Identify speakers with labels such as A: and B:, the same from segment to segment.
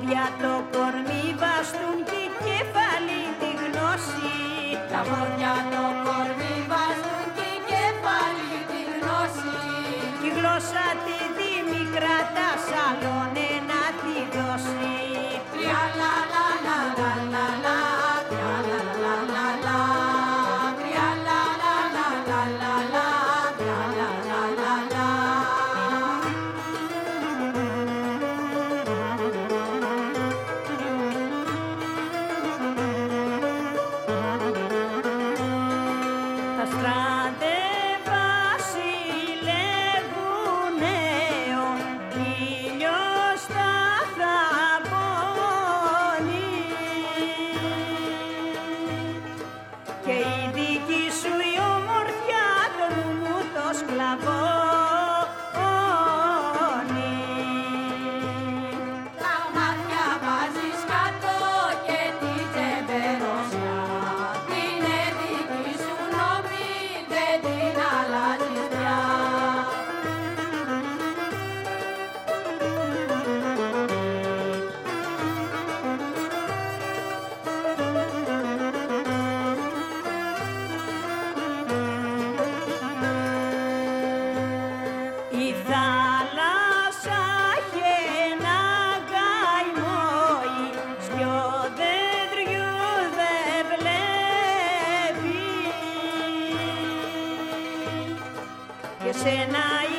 A: πόδια το κορμί βαστούν και κεφάλι τη γνώση.
B: Τα πόδια que I.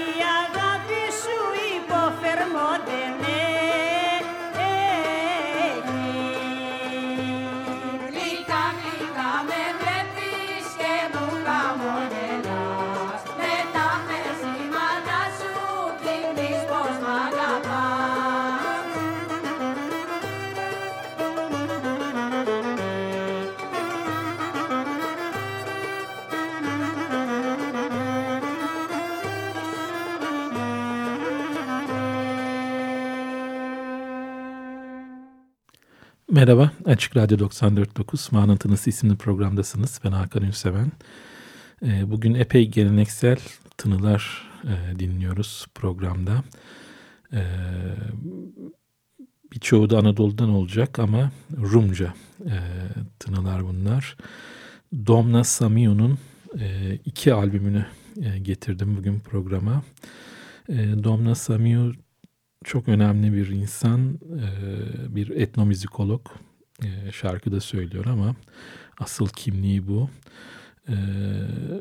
C: Merhaba, Açık Radyo 94.9 Manıntınız isimli programdasınız. Ben Hakan Ünseven. Ee, bugün epey geleneksel tınılar e, dinliyoruz programda. Ee, birçoğu da Anadolu'dan olacak ama Rumca e, tınılar bunlar. Domna Samio'nun e, iki albümünü getirdim bugün programa. Domna Samio çok önemli bir insan, e, bir etnomüzikolog. E, Şarkı da söylüyor ama asıl kimliği bu. E,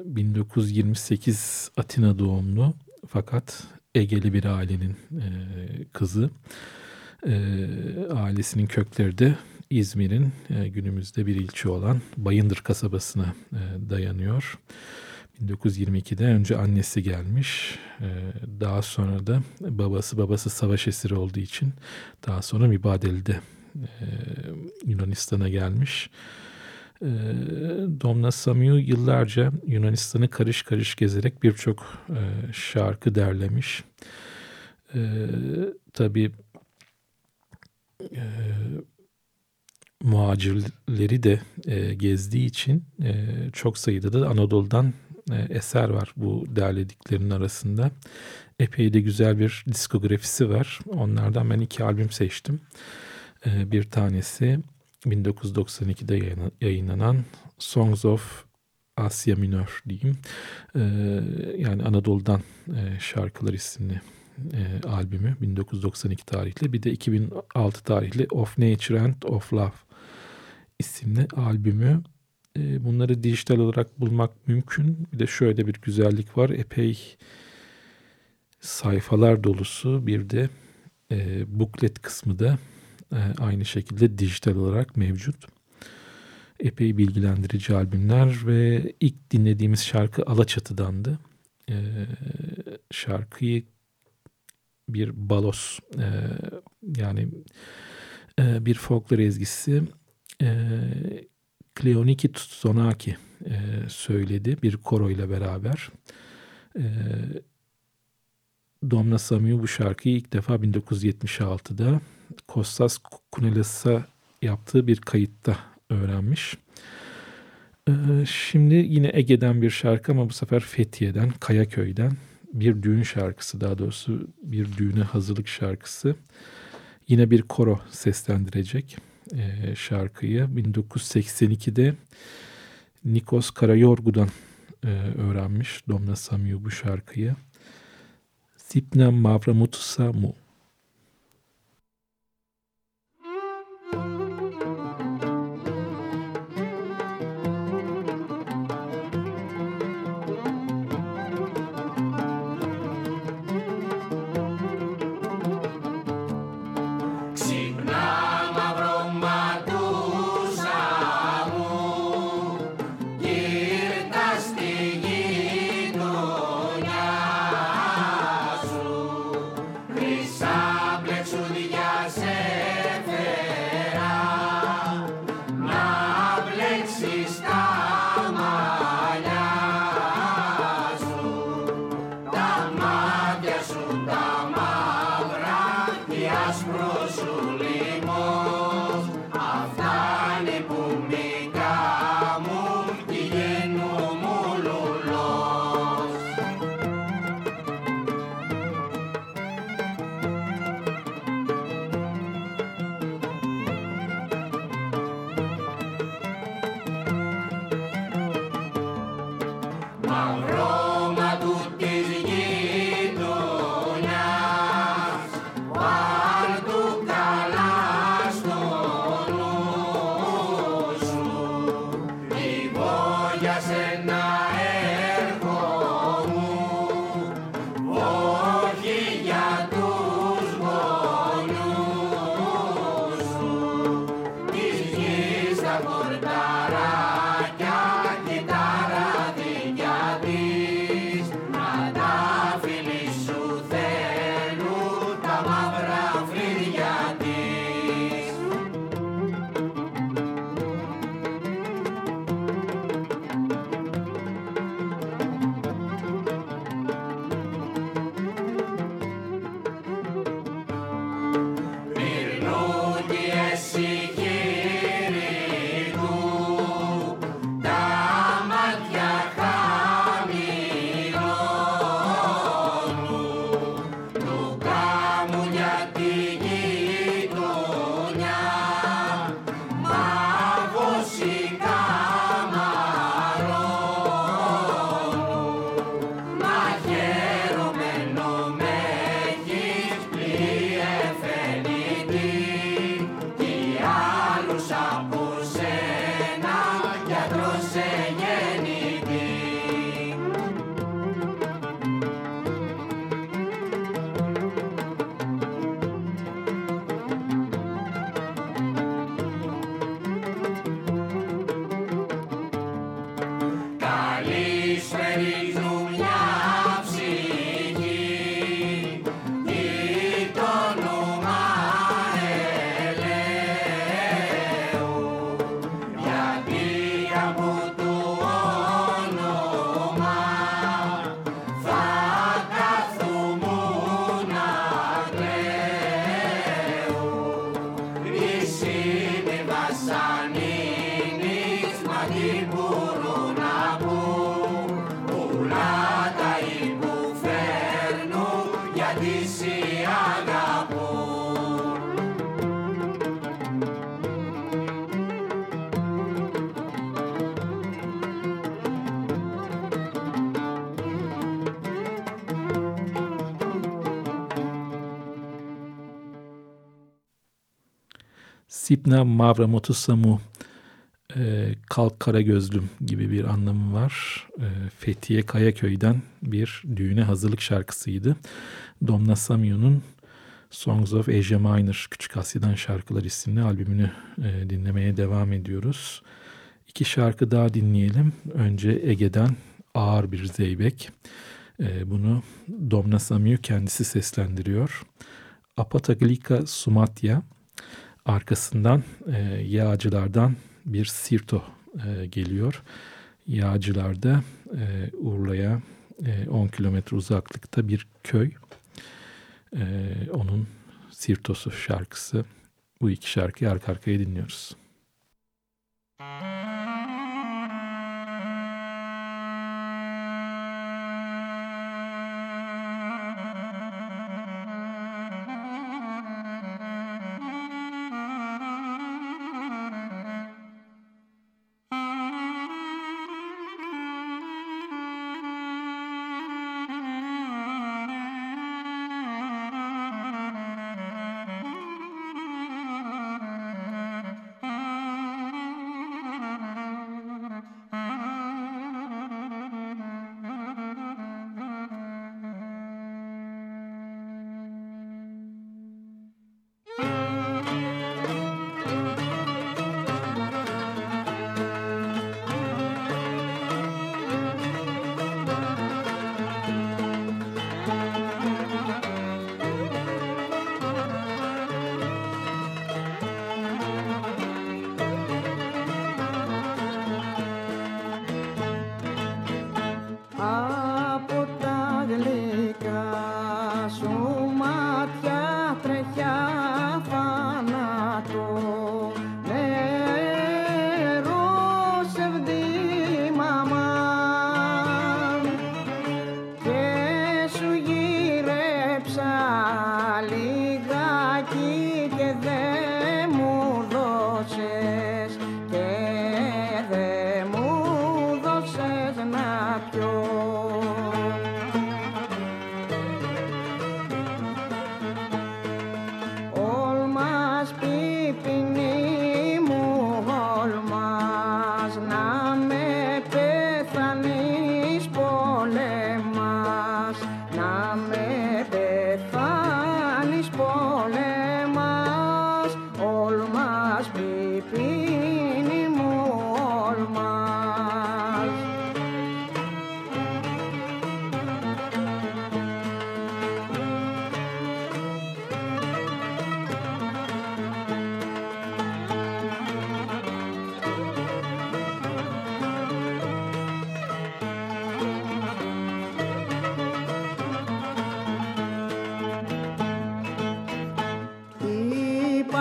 C: 1928 Atina doğumlu fakat Egeli bir ailenin kızı. Ailesinin kökleri de İzmir'in günümüzde bir ilçe olan Bayındır kasabasına dayanıyor. Evet. 1922'de önce annesi gelmiş. Ee, daha sonra da babası babası savaş esiri olduğu için daha sonra Mübadeli'de e, Yunanistan'a gelmiş. Ee, Domna Samiu yıllarca Yunanistan'ı karış karış gezerek birçok e, şarkı derlemiş. Ee, tabii e, muhacirleri de e, gezdiği için çok sayıda da Anadolu'dan eser var bu derlediklerinin arasında. Epey de güzel bir diskografisi var. Onlardan ben iki albüm seçtim. E, bir tanesi 1992'de yayınlanan Songs of Asya Minör diyeyim. E, yani Anadolu'dan e, şarkılar isimli e, albümü 1992 tarihli. Bir de 2006 tarihli Of Nature and of Love isimli albümü. E, bunları dijital olarak bulmak mümkün. Bir de şöyle bir güzellik var. Epey sayfalar dolusu bir de e, buklet kısmı da e, aynı şekilde dijital olarak mevcut. Epey bilgilendirici albümler ve ilk dinlediğimiz şarkı Alaçatı'dandı. E, şarkıyı bir balos e, yani e, bir folklor ezgisi e, Kleoniki Tsonaki e, söyledi bir koro ile beraber. E, Domna Samiu bu şarkıyı ilk defa 1976'da Kostas Kunelas'a yaptığı bir kayıtta öğrenmiş. E, şimdi yine Ege'den bir şarkı ama bu sefer Fethiye'den, Kayaköy'den bir düğün şarkısı daha doğrusu bir düğüne hazırlık şarkısı. Yine bir koro seslendirecek e, şarkıyı 1982'de Nikos Karayorgu'dan e, öğrenmiş Domna Samiu bu şarkıyı. Sipna Mavramutusa Mu.
D: Sipna Mavramotusamu e, Kalk Kara Gözlüm gibi bir anlamı var. E, Fethiye Kayaköy'den bir düğüne hazırlık şarkısıydı. Domna Samio'nun Songs of Asia Minor Küçük Asya'dan Şarkılar isimli albümünü e, dinlemeye devam ediyoruz. İki şarkı daha dinleyelim. Önce Ege'den Ağır Bir Zeybek. E, bunu Domna Samio kendisi seslendiriyor. Apataglika Sumatya Arkasından e, yağcılardan bir sirto e, geliyor. Yağcılarda e, Urla'ya e, 10 kilometre uzaklıkta bir köy. E, onun sirtosu şarkısı. Bu iki şarkıyı arka arkaya dinliyoruz. Müzik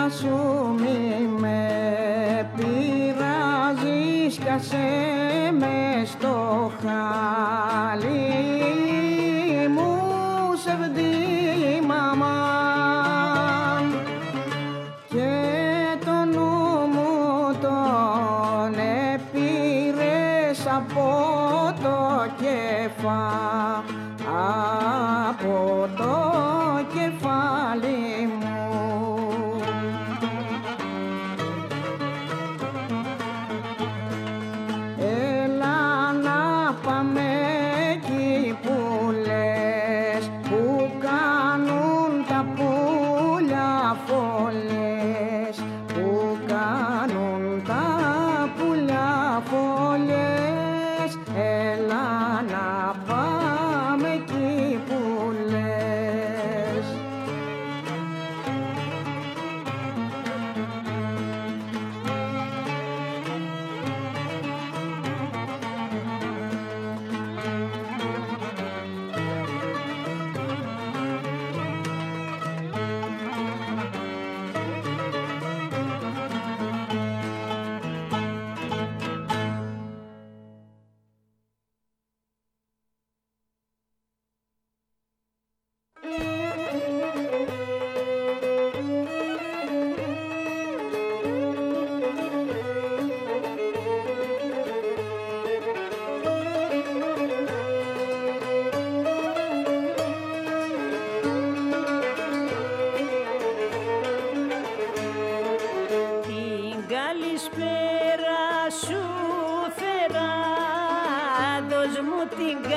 A: σου μη με
B: πειράζεις κι ας καλησπέρα σου φέρα
A: Δώσ' μου
C: την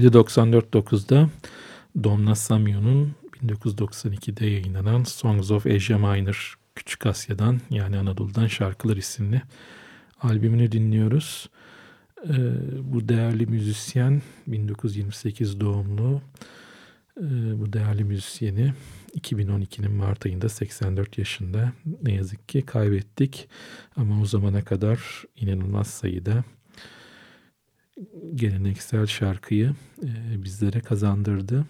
C: Radyo 94.9'da Domna Samyon'un 1992'de yayınlanan Songs of Asia Minor Küçük Asya'dan yani Anadolu'dan Şarkılar isimli albümünü dinliyoruz. Ee, bu değerli müzisyen 1928 doğumlu ee, bu değerli müzisyeni 2012'nin Mart ayında 84 yaşında ne yazık ki kaybettik ama o zamana kadar inanılmaz sayıda geleneksel şarkıyı bizlere kazandırdı.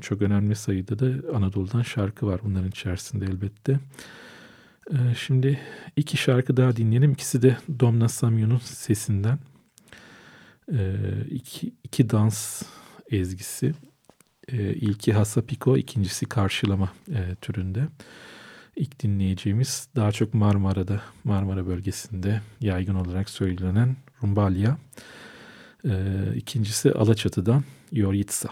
C: Çok önemli sayıda da Anadolu'dan şarkı var bunların içerisinde elbette. Şimdi iki şarkı daha dinleyelim. İkisi de Domna Samyon'un sesinden. E, iki, dans ezgisi. E, ilki Hasapiko, ikincisi karşılama türünde. İlk dinleyeceğimiz daha çok Marmara'da, Marmara bölgesinde yaygın olarak söylenen Rumbalya. Ee, ikincisi Alaçatı'dan Yoritsa.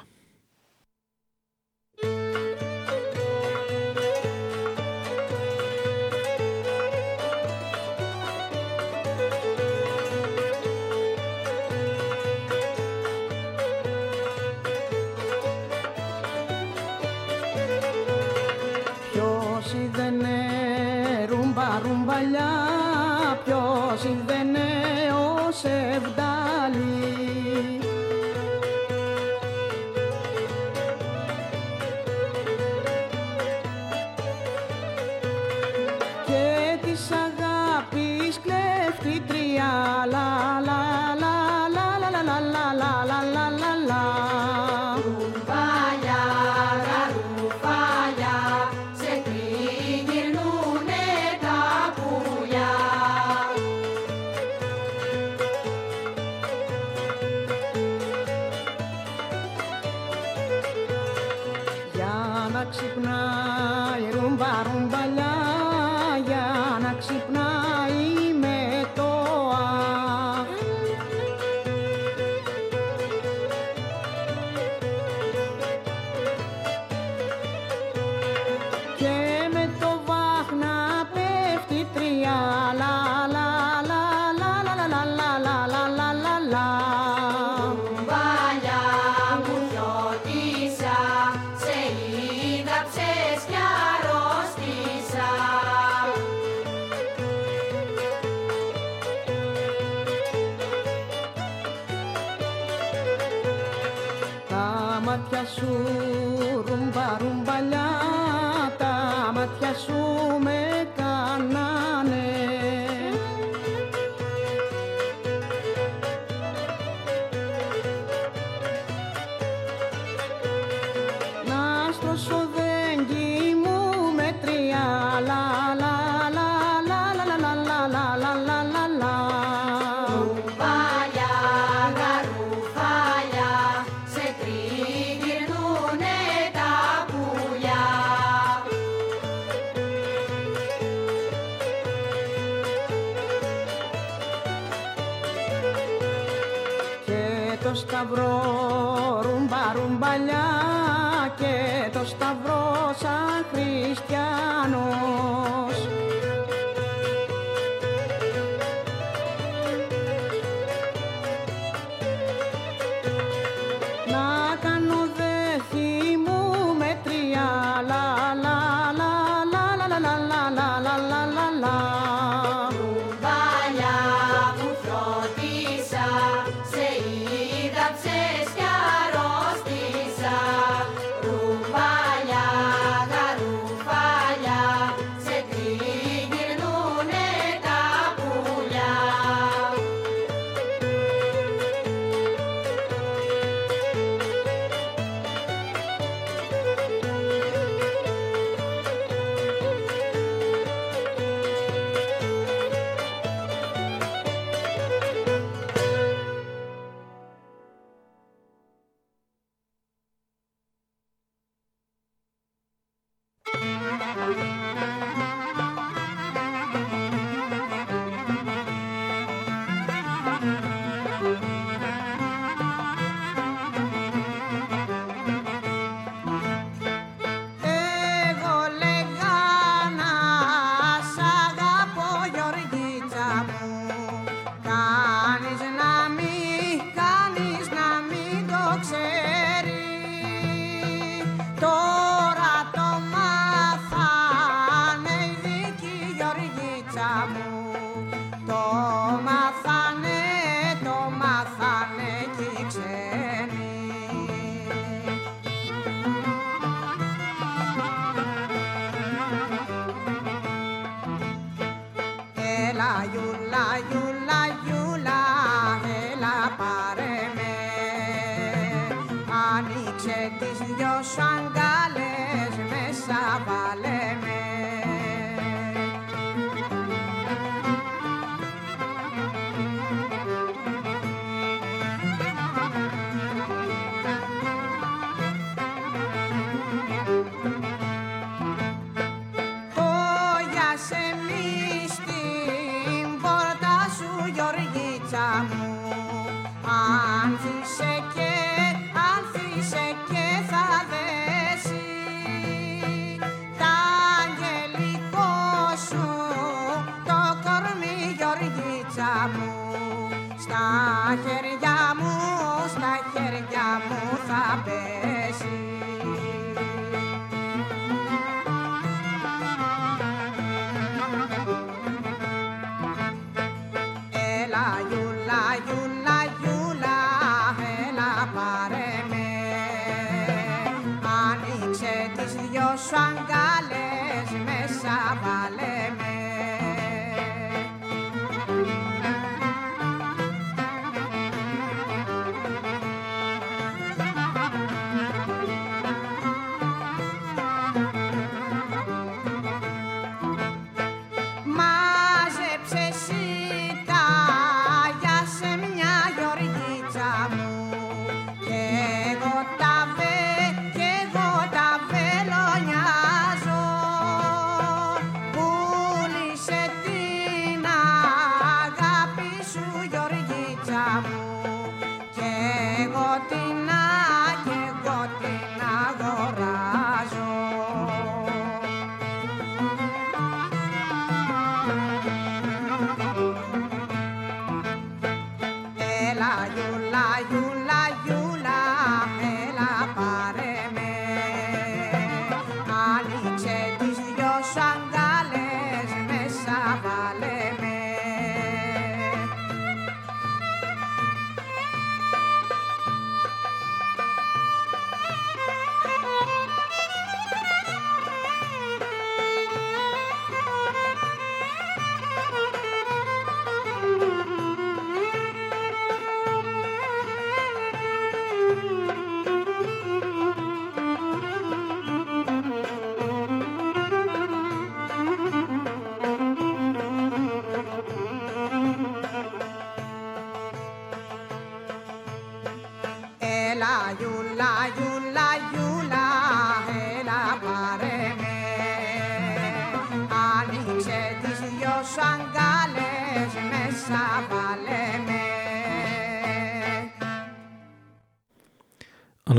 D: σου ρουμπα ρουμπαλιά τα μάτια σου με arms and shades.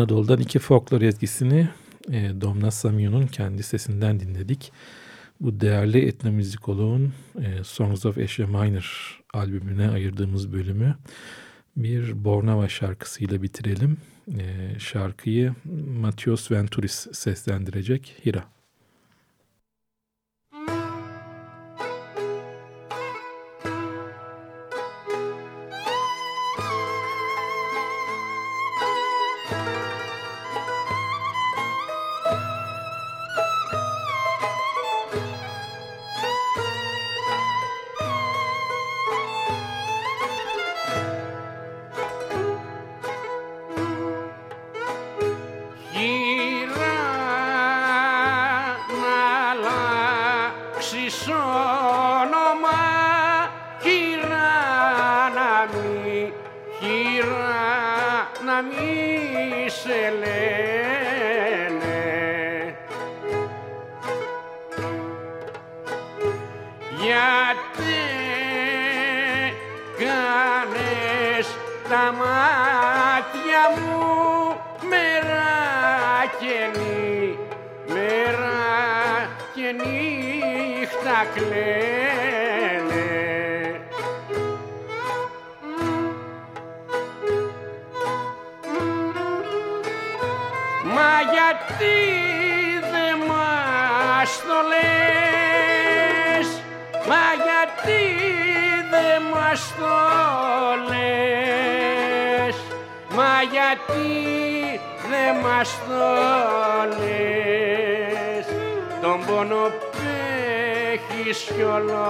C: Anadolu'dan iki folklor ezgisini e, Domna Samyon'un kendi sesinden dinledik. Bu değerli etnomüzikoloğun e, Songs of Asia Minor albümüne ayırdığımız bölümü bir Bornava şarkısıyla bitirelim. E, şarkıyı Matios Venturis seslendirecek Hira.
E: να μη σε λένε. Γιατί κάνες τα μάτια μου μέρα καινή, μέρα και νύχτα κλαίνε πως μα γιατί δε μας το λες, τον πόνο πέχεις κι ολοκλές.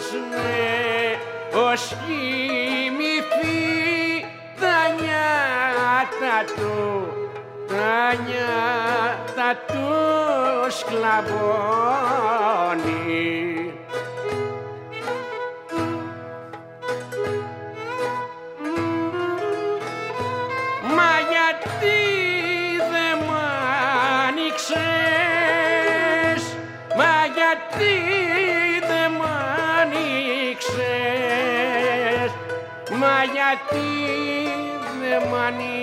E: Όποιος ως κοιμηθεί τα νιάτα του τα νιάτα του σκλαβώνει γιατί δεν μ' ανοίξες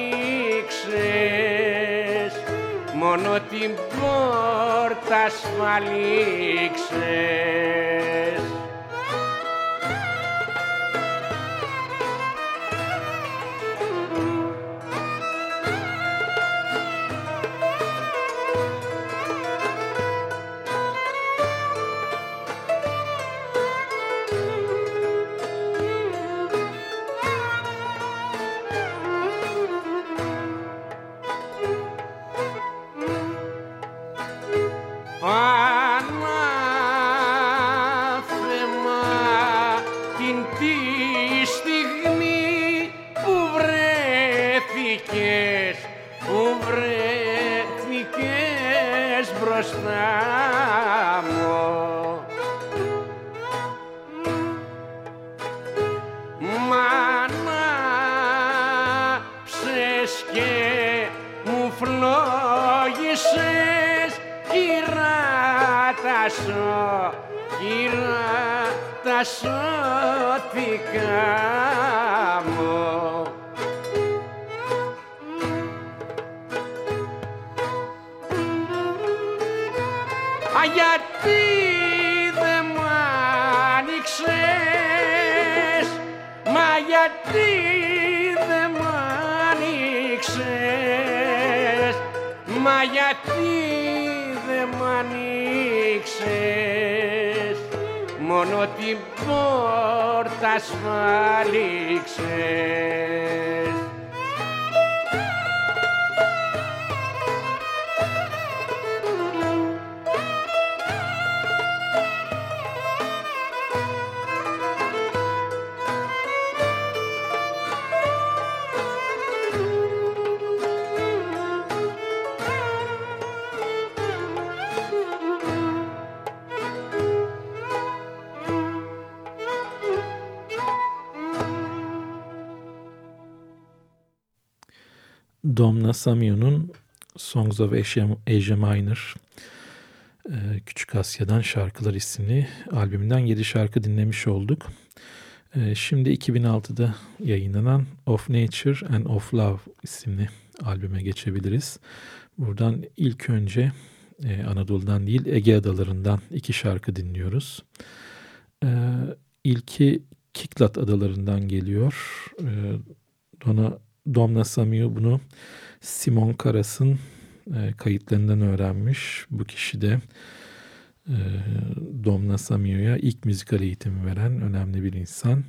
E: μόνο την πόρτα ασφαλίξες γυρνά τα σώτικα μου. Α, γιατί δεν μα γιατί δεν μ' άνοιξες, μα γιατί δεν μ' ανοίξες Μόνο την πόρτα ασφάλιξες
C: Domna Samio'nun Songs of Asia, Asia Minor e, Küçük Asya'dan Şarkılar isimli albümünden 7 şarkı dinlemiş olduk. E, şimdi 2006'da yayınlanan Of Nature and Of Love isimli albüme geçebiliriz. Buradan ilk önce e, Anadolu'dan değil Ege Adaları'ndan iki şarkı dinliyoruz. İlki Kiklat Adaları'ndan geliyor. Dona Domna Samiu bunu Simon Karas'ın e, kayıtlarından öğrenmiş. Bu kişi de e, Domna Samiu'ya ilk müzikal eğitimi veren önemli bir insan.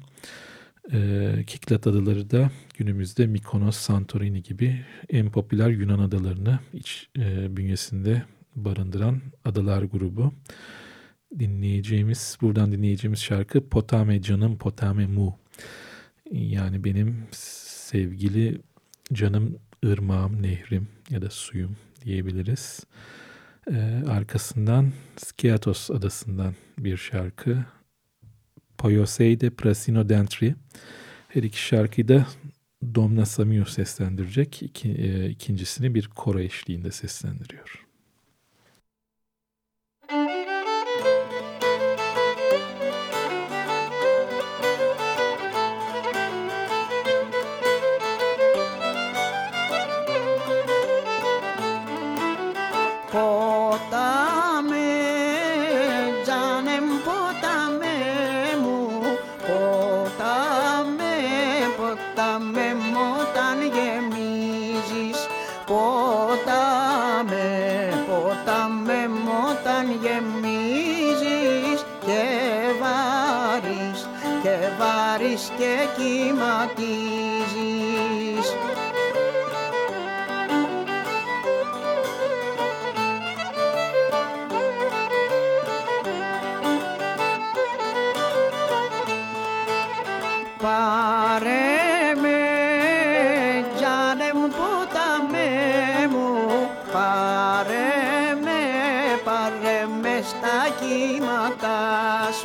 C: E, Kiklat adaları da günümüzde Mikonos, Santorini gibi en popüler Yunan adalarını iç e, bünyesinde barındıran adalar grubu. Dinleyeceğimiz, buradan dinleyeceğimiz şarkı Potame Canım Potame Mu. Yani benim sevgili canım ırmağım, nehrim ya da suyum diyebiliriz. Ee, arkasından Skiatos adasından bir şarkı. Poyoseide Prasino Dentri. Her iki şarkıyı da Domna Samio seslendirecek. İki, e, ikincisini bir koro eşliğinde seslendiriyor.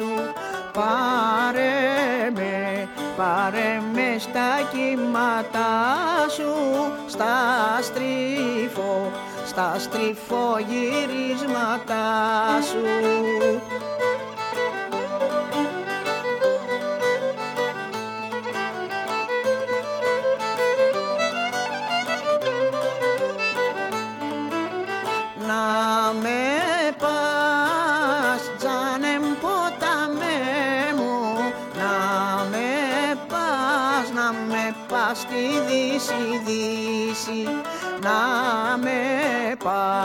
D: Σου, πάρε Πάρε με στα κύματα σου, στα στρίφο, στα στριφογυρίσματα σου.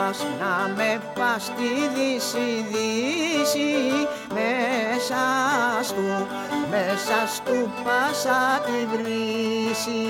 D: Πας, να με πας στη δύση, δύση μέσα στου, μέσα στου πάσα τη βρύση.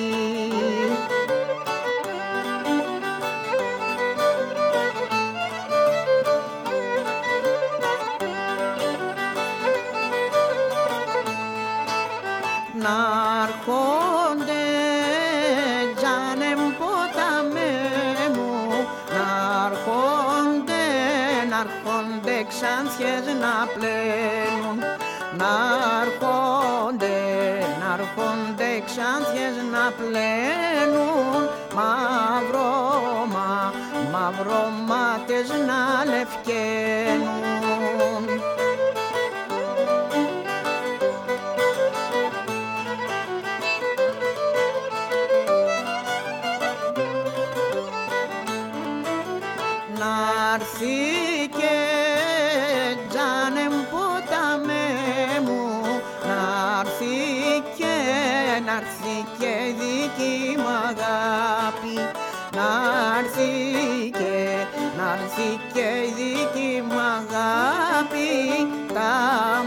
D: Έρθει και η δική μου αγάπη να έρθει και να έρθει και η δική μου αγάπη τα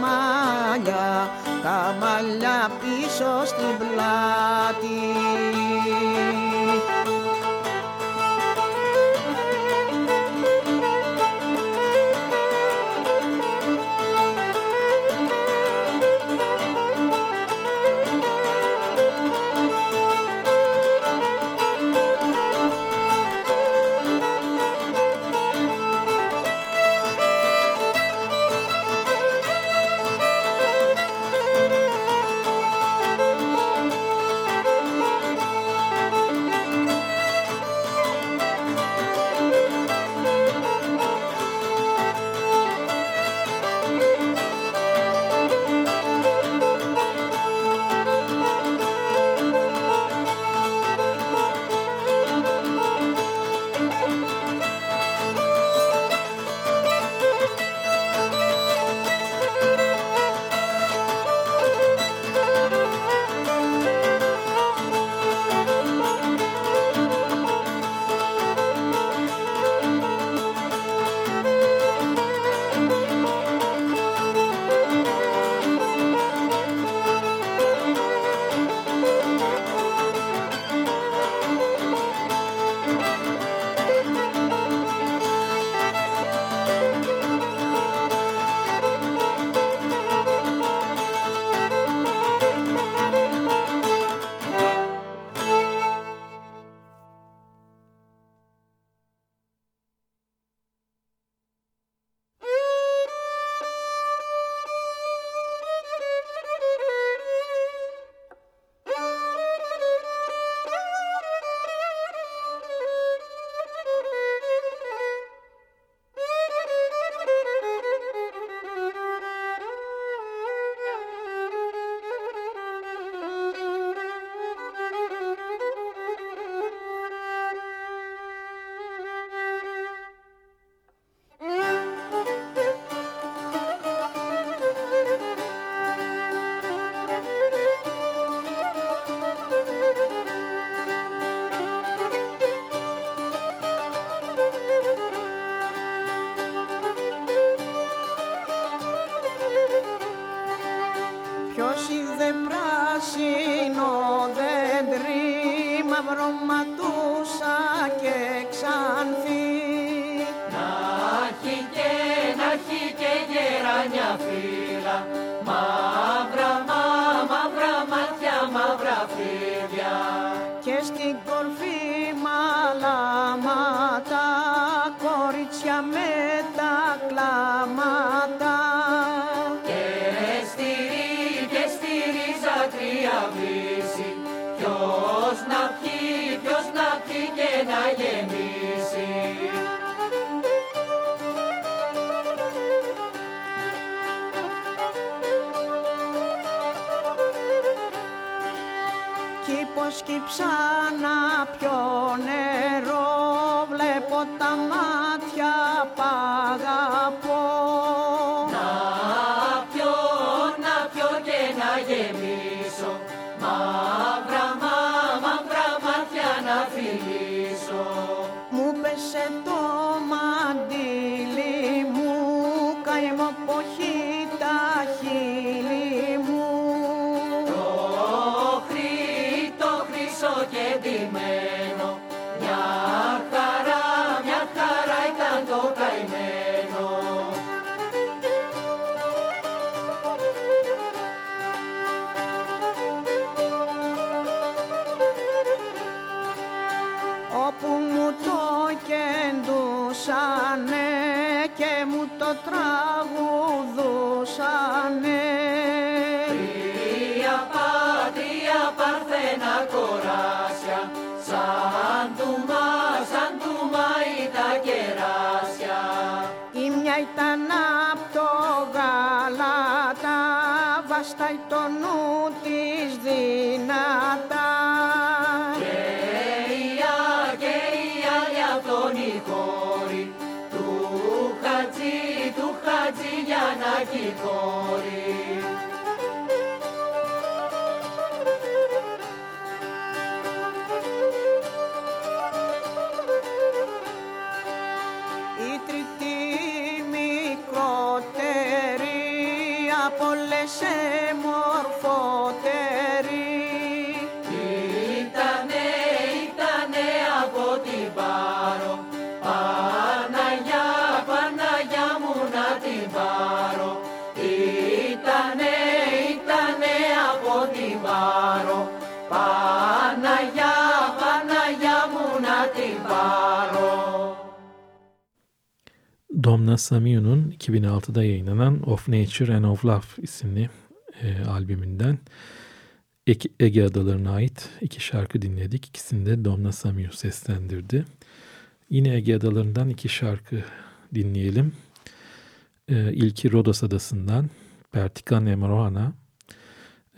D: μαλλιά, τα μαλλιά πίσω στην πλάτη. Κήπος κυψάνα πιο νερό. Βλέπω τα μάτια παγαπώ
F: Να πιω, να πιω και να γεμίσω ήταν
D: απ' το γάλατα, βαστάει το νου της δυνατά.
F: Και η α- και η άλλη απ' τον Ιχώρη Του χατζή, του χατζή για να κόρη
G: Domna Samiu'nun 2006'da yayınlanan Of Nature and of Love isimli e, albümünden Ege Adaları'na ait iki şarkı dinledik. İkisini de Domna Samiu seslendirdi. Yine Ege Adaları'ndan iki şarkı dinleyelim. E, ilki Rodos Adası'ndan Pertikan Emrohana,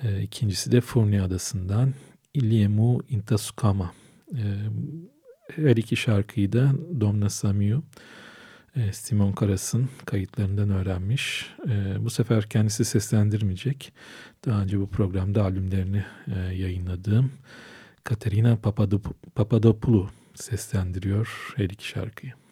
G: e, ikincisi de Furni Adası'ndan Iliemu Intasukama. E, her iki şarkıyı da Domna Samiu e, Simon Karas'ın kayıtlarından öğrenmiş. E, bu sefer kendisi seslendirmeyecek. Daha önce bu programda albümlerini e, yayınladığım Katerina Papadopoulou seslendiriyor her iki şarkıyı.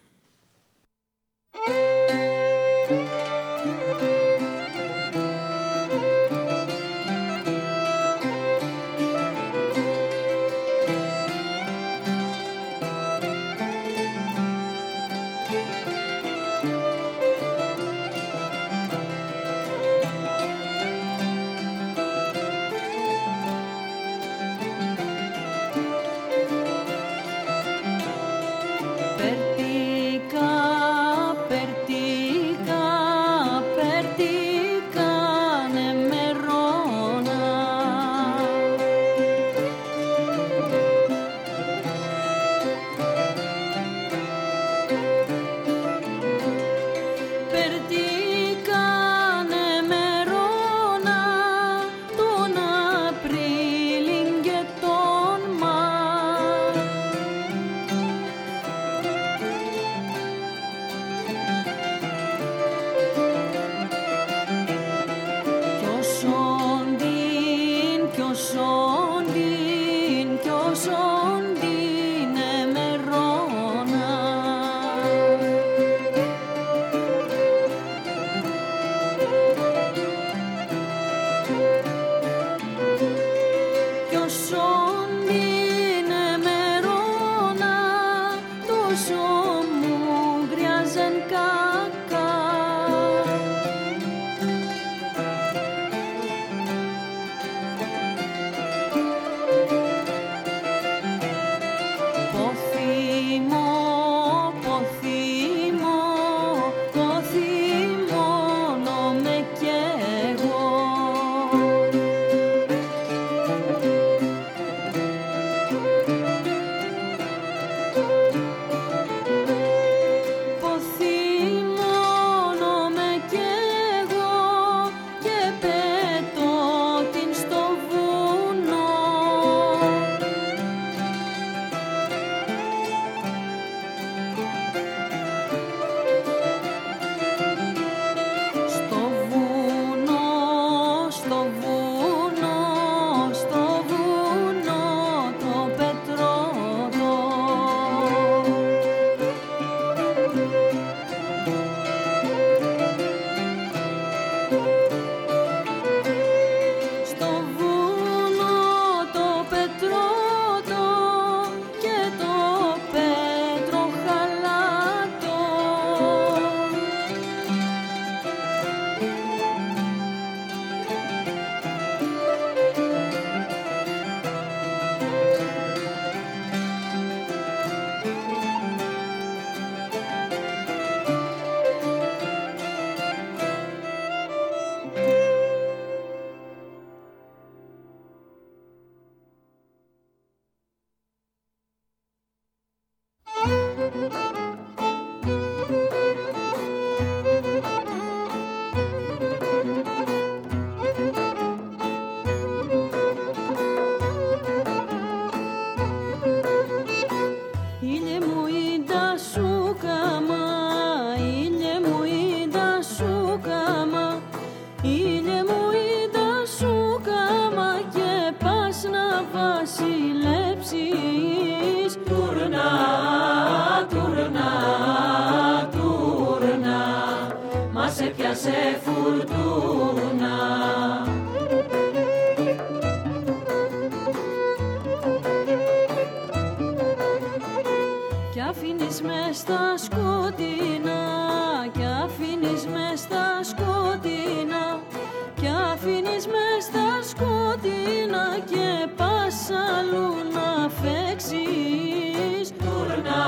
G: αλλάξεις
F: Τουρνά,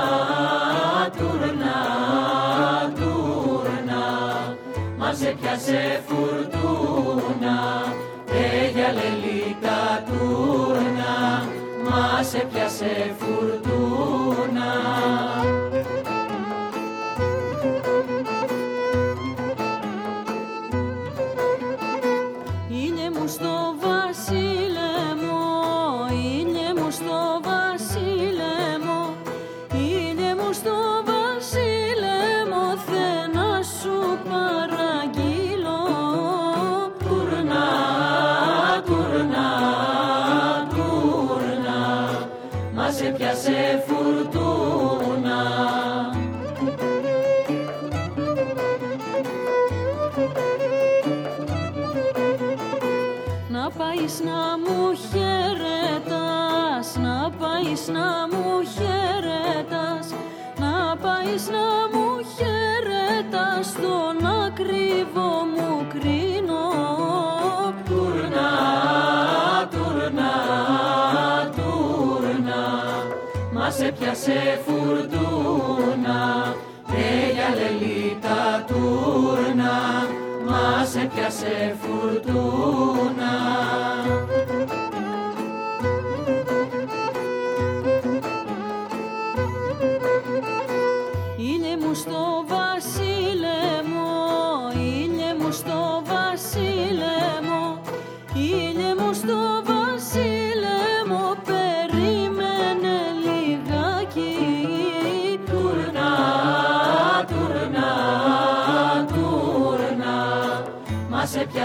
F: τουρνά, τουρνά. Μας έπιασε φουρτούνα
G: Τέγια λελίτα τουρνά. Μας έπιασε φουρτούνα. μπορείς να μου χαιρετάς Τον ακριβό μου κρίνο
F: Τουρνά, τουρνά, τουρνά Μας έπιασε φουρτούνα. Τέλεια λελίτα τουρνά Μας έπιασε φουρτούνα.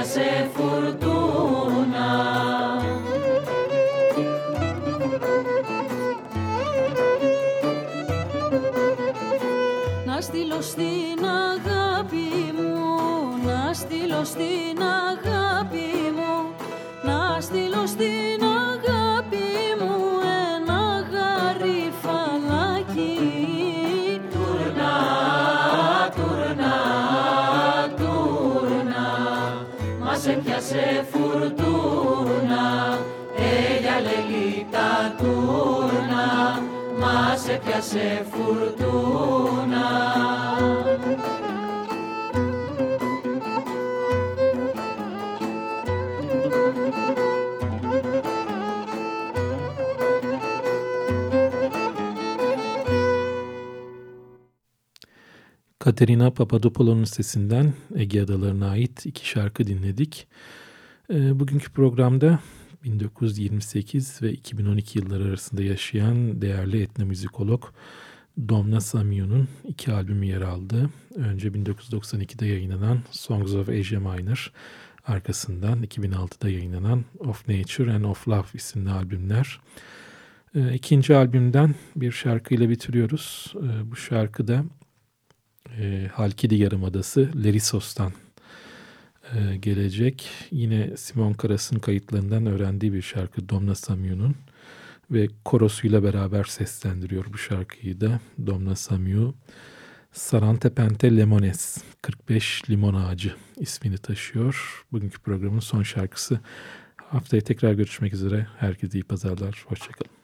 F: Joseph. piace fortuna.
C: Katerina Papadopoulou'nun sesinden Ege Adaları'na ait iki şarkı dinledik. Ee, bugünkü programda 1928 ve 2012 yılları arasında yaşayan değerli etnomüzikolog Domna Samio'nun iki albümü yer aldı. Önce 1992'de yayınlanan Songs of Asia Minor, arkasından 2006'da yayınlanan Of Nature and of Love isimli albümler. Ee, ikinci albümden bir şarkıyla bitiriyoruz. Ee, bu şarkı da e, Halkidi Yarımadası Lerisos'tan e, gelecek. Yine Simon Karas'ın kayıtlarından öğrendiği bir şarkı Domna Samyu'nun ve korosuyla beraber seslendiriyor bu şarkıyı da Domna Samyu. Sarantepente Lemones 45 Limon Ağacı ismini taşıyor. Bugünkü programın son şarkısı. Haftaya tekrar görüşmek üzere. Herkese iyi pazarlar. Hoşçakalın.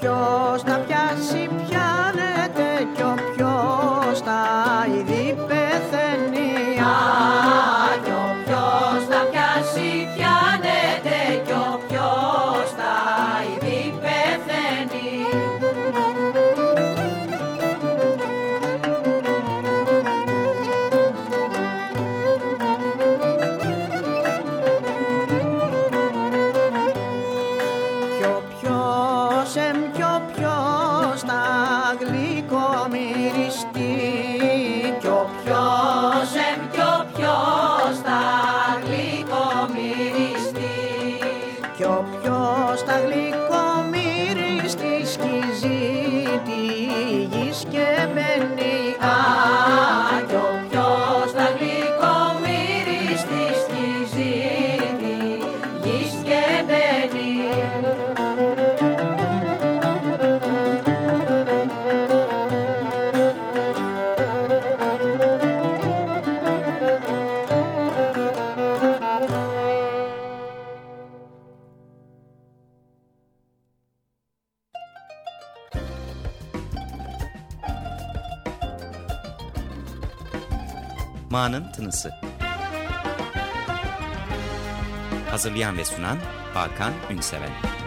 F: Ποιος να πιάσει ποια
H: Ma'nın Tınısı. Hazırlayan ve sunan Hakan Ünseven.